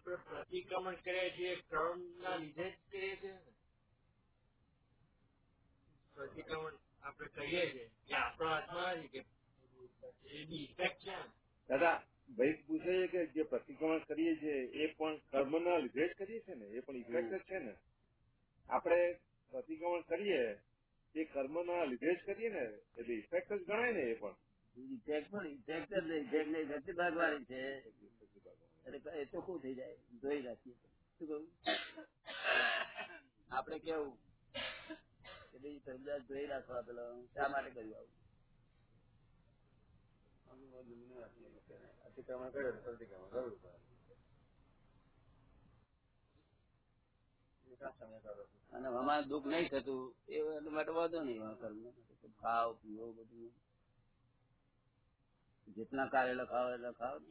આપણે પ્રતિક્રમણ કરીએ છીએ કર્મ ના લીધે જ કરીએ છીએ ને. પ્રતિક્રમણ આપણે કરીએ છીએ. એ આપણા હાથમાં નથી કે એની ઇફેક્ટ છે ને. દાદા ભાઈ પૂછે છે કે જે પ્રતિક્રમણ કરીએ છીએ એ પણ કર્મના લીધે જ કરીએ છીએ ને? એ પણ ઇફેક્ટ જ છે ને? આપણે પ્રતિક્રમણ કરીએ એ કર્મના લીધે જ કરીએ ને? એટલે ઇફેક્ટ જ ગણાય ને એ પણ. ઇફેક્ટ પણ ઇફેક્ટ જ નહીં ઇફેક્ટ નહીં ભાગવાની છે. એટલે એ ચોખ્ખું થઈ જાય? ધોઈ રાખીએ. શું કહું? આપડે કેવું? કે ભાઈ તરદાર ધોઈ રાખવા પેલો શા માટે કર્યું આવું? અને અમારે દુઃખ નહીં થતું. એ માટે વાંધો નહીં. ખાવ પીવો બધું. જેટલા કારેલા ખાવ એટલા ખાવ.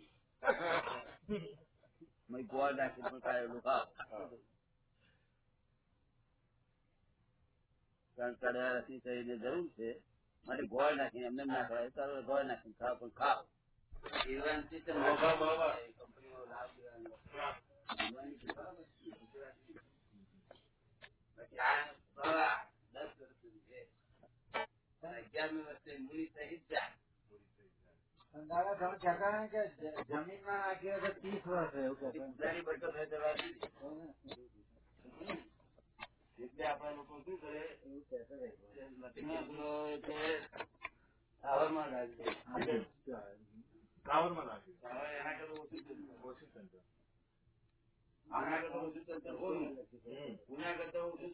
મેં ગોળ નાખી પણ કારેલું ખાવ કારણ કે કડવા રસની શરીરને જરૂર છે માટે ગોળ નાખીને એમને એમ ના ખવાય તો ગોળ નાખીને ખાવ પણ ખાવ એવા ચિત્ર કંપનીઓ લાભ દેવાનો. બાકી આ પ્રવાહ દસ વર્ષ સુધી છે અને અગિયારમી વર્ષે મૂડી સહિત જાય દાદા તમે કહેતા ને કે જમીનમાં નાખી હોય ત્રીસ વર્ષ એવું કહેતા બધાની બરકત હોય તો વાત નથી. એટલે આપણા લોકો શું કરે એવું કહેતા રહે. લક્ષ્મીનો ટાવરમાં રાખે. કાવરમાં નાખ્યું ટાવર એના કરતાં ઓછું. ઓછી આના કરતાં ઓછું ચંદ્ર કોનું? ઉના કરતાં ઓછું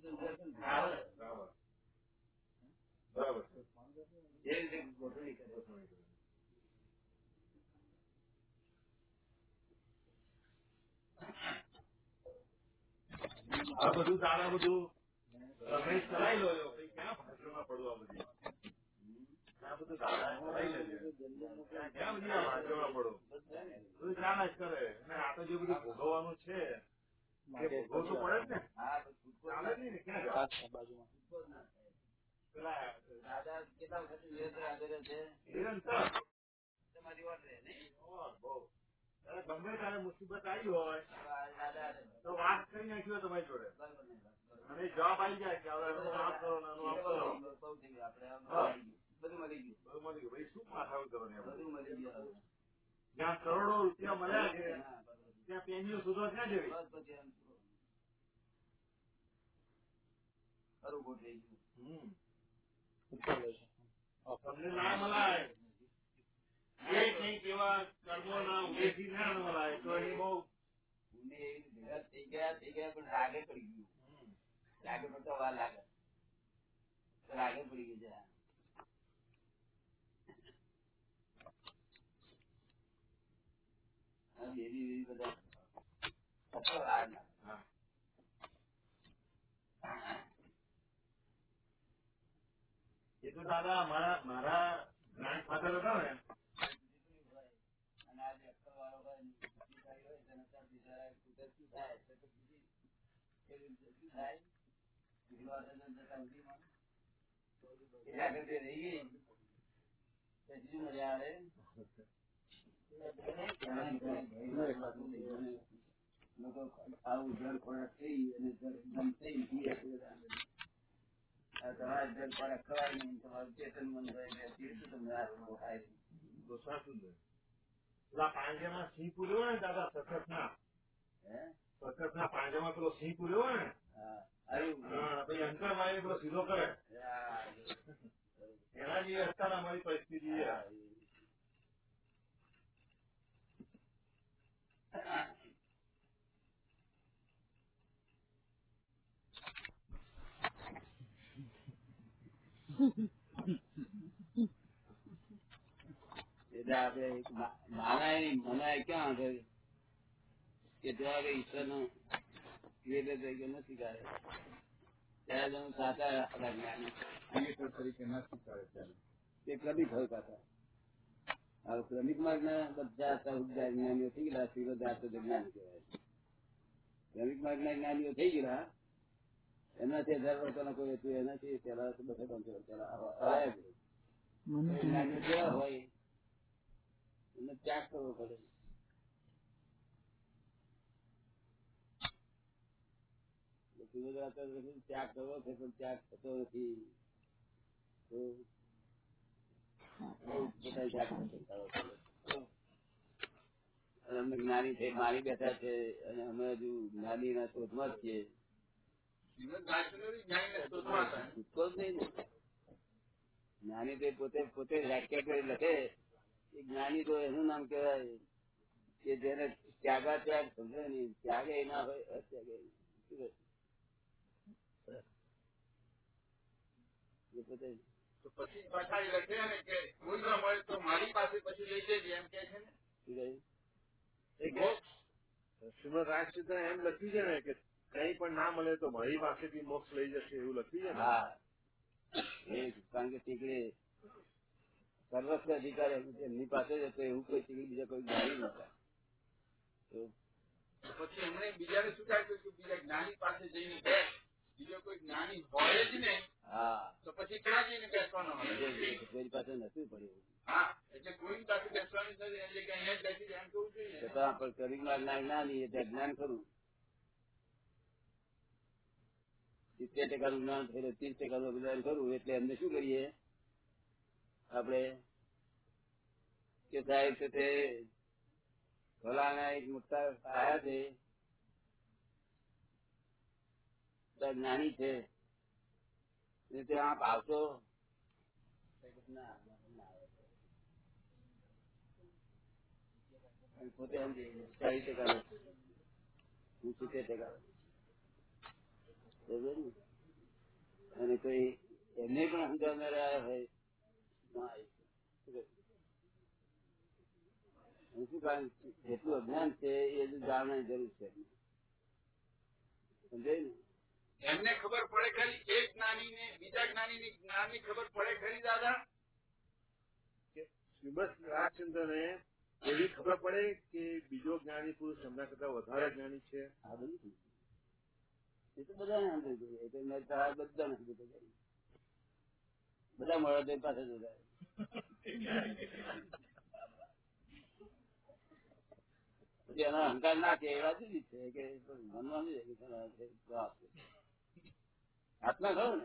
ટાવર. બરાબર બરાબર એ રીતે ગોઠવણી કરે. આ બધું દાદા બધું. તમે ચલાવી લો ક્યાં ભાષણમાં પડવું આ બધી? આ બધું દાદા ચલાવી લેજો. ક્યાં બધી આ ભાષણમાં પડો? બધું ચાલે જ કરે. અને આ તો જે બધું ભોગવવાનું છે એ ભોગવવું તો પડે જ ને. હા, તો છૂટકો ચાલે જ નહીં ને ક્યાં. પેલા દાદા કેટલા વખત નિરંતર છે? નિરંતર. તમારી વાત રહે નહીં? બહુ. ગમે તારે મુસીબત આવી હોય તો વાત કરી નાખ્યો તમારી જોડે. અને જવાબ આવી જાય કે હવે કરો. બધું મળી ગયું બધું મળી ગયું ભાઈ શું માથાકૂટ કરવાની? બધું મળી ગયું જ્યાં કરોડો રૂપિયા મળ્યા છે ત્યાં પેનીઓ સુધો ક્યાં જવી ખરું ગોઠવી ગયું હમ. તમને ના મલાય એક નહીં કેવા કર્મો ના ઉદેશી ના મલાય તો એ બહુ પુણ્ય એવી ભેગા થઈ ગયા થઈ ગયા પણ રાગે પડી ગયું હમ. રાગે પડતા વાર લાગે રાગે પડી ગઈ જરા આ બેબી બેબી બધા સફળ વાર લાગે. હા. એ તો દાદા મારા મારા ગ્રાન્ડ ફાધર હતા ને થાય તો તો બીજી એવી જતી થાય વિવાદન જતા ઊંડીમાં. એ આગળ જે રહી ગઈ તે હજી મજા આવે લોકો આવું જળ ખોરાક થઈ અને જળ દમ થઈ પીએ છે બધા. આ તમારે જળ ખોરાક ખવાય નહીં તમારું ચેતન મન હોય એટલે તીર્થ તમને આ રોગો થાય છે. તો સાચું છે પેલા પાંજરામાં સિંહ પૂર્યો હોય ને દાદા સખત ના હે સખત ના પાંજરામાં પેલો સિંહ પૂર્યો હોય ને હા આવ્યું હા, પછી અંકર મારી પેલો સીધો કરે હા, એના જેવી અત્યારે અમારી પરિસ્થિતિ છે હા, એટલે આપણે એક મા- માનાય નહીં, મનાય ક્યાં આગળ કે જો આગળ ઈશ્વરનો વેદ તરીકે નથી કરે ત્યારે તમે સાચા આપણા જ્ઞાની. ક્રિએટર તરીકે ન સ્વીકારે ત્યારે. તે ક્રમિક હોય પાછા હવે ક્રમિક માર્ગ ના બધા સહુદ્ધાર જ્ઞાનીઓ થઈ ગયેલા શિરોધાર તો જ્ઞાન કહેવાય ક્રમિક માર્ગ ના જ્ઞાનીઓ થઈ ગયેલા એનાથી હજાર વર્ષનો કોઈ હતું એનાથી પેલા બસો પાંચસો વર્ષ કેવા હોય? એમને ત્યાગ કરવો પડે. સુભદ્રા તો ત્યાગ કરવો છે પણ ત્યાગ થતો નથી. તો અમે જ્ઞાની છે મારી બેઠા છે અને અમે હજુ જ્ઞાની ના શોધમાં જ છીએ જ્ઞાની તો પોતે પોતે વ્યાખ્યા કરી લખે. એ જ્ઞાની તો એનું નામ કહેવાય કે જેને ત્યાગા ત્યાગ સમજે નહીં. ત્યાગે ના હોય અત્યાગે શું કહે? એ બધે તો પછી પાછા એ લખે અને કે કોઈ ન મળે તો મારી પાસે પછી લઈ જજે એમ કે છે ને. શ્રીમદ રાજચંદ્ર એમ લખ્યું છે ને કે કઈ પણ ના મળે તો મારી પાસેથી મોક્ષ લઈ જશે એવું લખ્યું છે ને. હા. એ કારણ કે ટીકડી સર્વસ્વ અધિકાર એમની પાસે જ હતો એવું કોઈ ટીકડી બીજા કોઈ ગાડી નતા તો પછી એમણે બીજાને શું થાય કે બીજા જ્ઞાની પાસે જઈને બેસ. બીજો કોઈ જ્ઞાની હોય જ નહીં હા. તો પછી ક્યાં જઈને બેસવાનો કોઈ પાસે નથી પડ્યું હા એટલે કોઈ પાસે બેસવાની નથી એટલે કે અહીંયા જ બેસી જાય એમ જોઈએ છતાં પણ શરીરમાં જ્ઞાન જ્ઞાની એટલે જ્ઞાન ખરું. સિત્તેર ટકાનું જ્ઞાન થયેલું ત્રીસ ટકાનું જ્ઞાન ખરું એટલે એમને શું કરીએ? આપણે કે સાહેબ છે તે ભલાના એક મોટા આયા છે તો જ્ઞાની છે. આપ આવશો. અને હું કોઈ એમને પણ સમજાવનારા હોય ના શું કારણ જેટલું અજ્ઞાન છે, એ જાણવાની જરૂર છે. સમજાય ને? એમને ખબર પડે ખરી એક જ્ઞાની ને બીજા જ્ઞાની ની જ્ઞાનની ખબર પડે ખરી દાદા? શ્રીમદ રાજચંદ્ર ને એવી ખબર પડે કે બીજો જ્ઞાની પુરુષ એમના કરતા વધારે જ્ઞાની છે? બધું? એ તો બધા નથી બધા મળે તો પાસે જોડાય પછી એનો અહંકાર ના કે એ વાત છે કે મનમાં શું